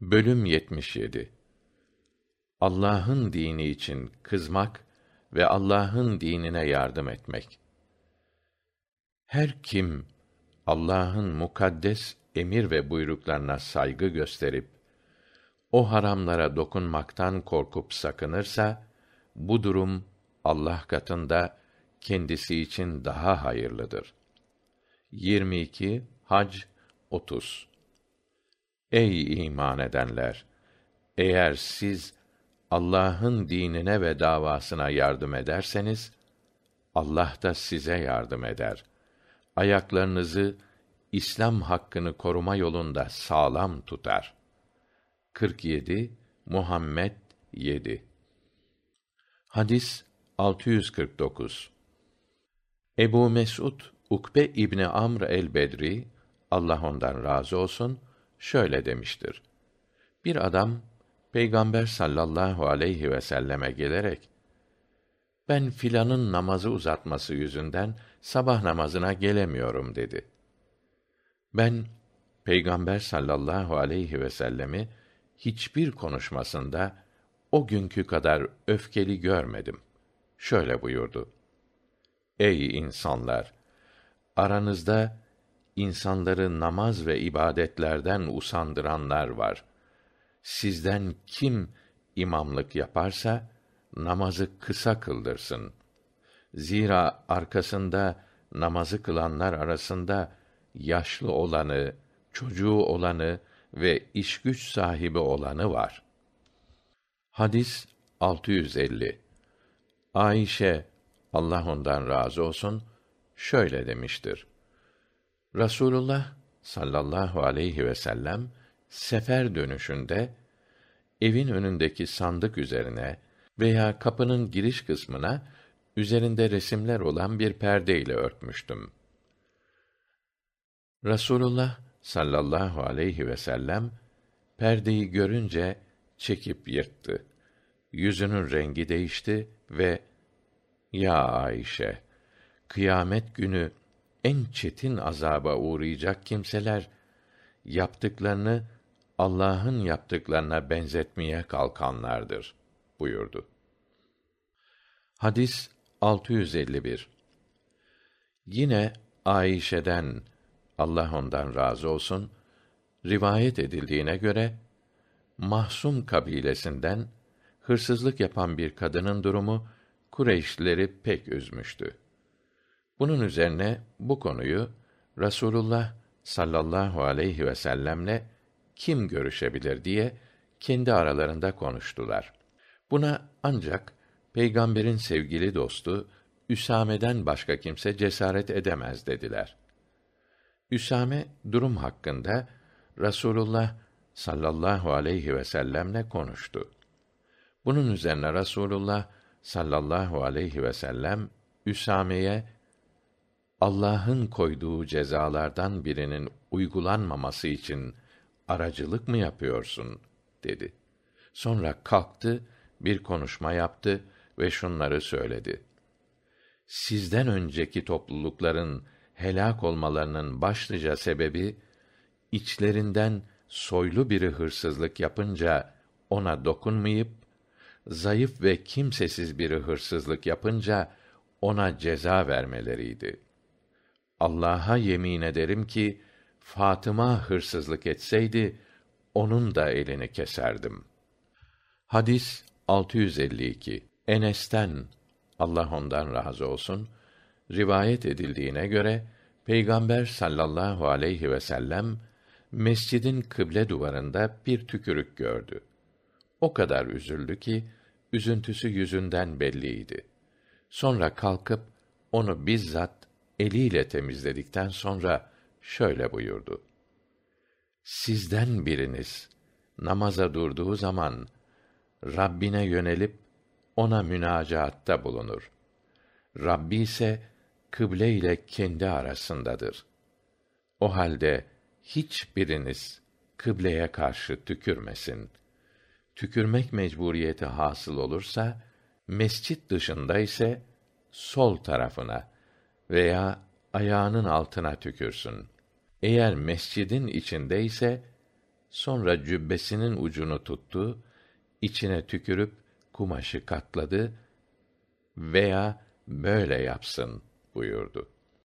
Bölüm 77 Allah'ın dini için kızmak ve Allah'ın dinine yardım etmek. Her kim Allah'ın mukaddes emir ve buyruklarına saygı gösterip o haramlara dokunmaktan korkup sakınırsa bu durum Allah katında kendisi için daha hayırlıdır. 22 Hac 30 Ey iman edenler! Eğer siz Allah'ın dinine ve davasına yardım ederseniz Allah da size yardım eder. Ayaklarınızı İslam hakkını koruma yolunda sağlam tutar. 47 Muhammed 7 Hadis 649 Ebu Mes'ud Ukbe İbni Amr el-Bedri Allah ondan razı olsun şöyle demiştir. Bir adam Peygamber sallallahu aleyhi ve selleme gelerek ben filanın namazı uzatması yüzünden sabah namazına gelemiyorum dedi. Ben Peygamber sallallahu aleyhi ve sellemi hiçbir konuşmasında o günkü kadar öfkeli görmedim. Şöyle buyurdu: Ey insanlar! Aranızda insanları namaz ve ibadetlerden usandıranlar var. Sizden kim imamlık yaparsa namazı kısa kıldırsın. Zira arkasında namazı kılanlar arasında yaşlı olanı, çocuğu olanı ve iş güç sahibi olanı var. Hadis 650 Ayşe Allah ondan razı olsun şöyle demiştir. Rasulullah sallallahu aleyhi ve sellem sefer dönüşünde evin önündeki sandık üzerine veya kapının giriş kısmına üzerinde resimler olan bir perde ile örtmüştüm. Rasulullah sallallahu aleyhi ve sellem perdeyi görünce çekip yırttı. Yüzünün rengi değişti ve ya Ayşe kıyamet günü en çetin azaba uğrayacak kimseler yaptıklarını Allah'ın yaptıklarına benzetmeye kalkanlardır buyurdu. Hadis 651 Yine Ayşe'den Allah ondan razı olsun rivayet edildiğine göre Mahsum kabilesinden hırsızlık yapan bir kadının durumu Kureyşlileri pek üzmüştü. Bunun üzerine bu konuyu Rasulullah sallallahu aleyhi ve sellemle kim görüşebilir diye kendi aralarında konuştular. Buna ancak peygamberin sevgili dostu Üsame'den başka kimse cesaret edemez dediler. Üsame durum hakkında Rasulullah sallallahu aleyhi ve sellemle konuştu. Bunun üzerine Rasulullah sallallahu aleyhi ve sellem Üsame'ye Allah'ın koyduğu cezalardan birinin uygulanmaması için aracılık mı yapıyorsun dedi. Sonra kalktı, bir konuşma yaptı ve şunları söyledi. Sizden önceki toplulukların helak olmalarının başlıca sebebi içlerinden soylu biri hırsızlık yapınca ona dokunmayıp zayıf ve kimsesiz biri hırsızlık yapınca ona ceza vermeleriydi. Allah'a yemin ederim ki Fatıma hırsızlık etseydi onun da elini keserdim. Hadis 652. Enes'ten Allah ondan razı olsun rivayet edildiğine göre Peygamber sallallahu aleyhi ve sellem mescidin kıble duvarında bir tükürük gördü. O kadar üzüldü ki üzüntüsü yüzünden belliydi. Sonra kalkıp onu bizzat eliyle temizledikten sonra şöyle buyurdu. Sizden biriniz namaza durduğu zaman Rabbine yönelip ona münacaatta bulunur. Rabbi ise kıble ile kendi arasındadır. O halde hiçbiriniz kıbleye karşı tükürmesin. Tükürmek mecburiyeti hasıl olursa mescit dışında ise sol tarafına veya ayağının altına tükürsün. Eğer mescidin içinde ise Sonra cübbesinin ucunu tuttu, içine tükürüp kumaşı katladı veya böyle yapsın buyurdu.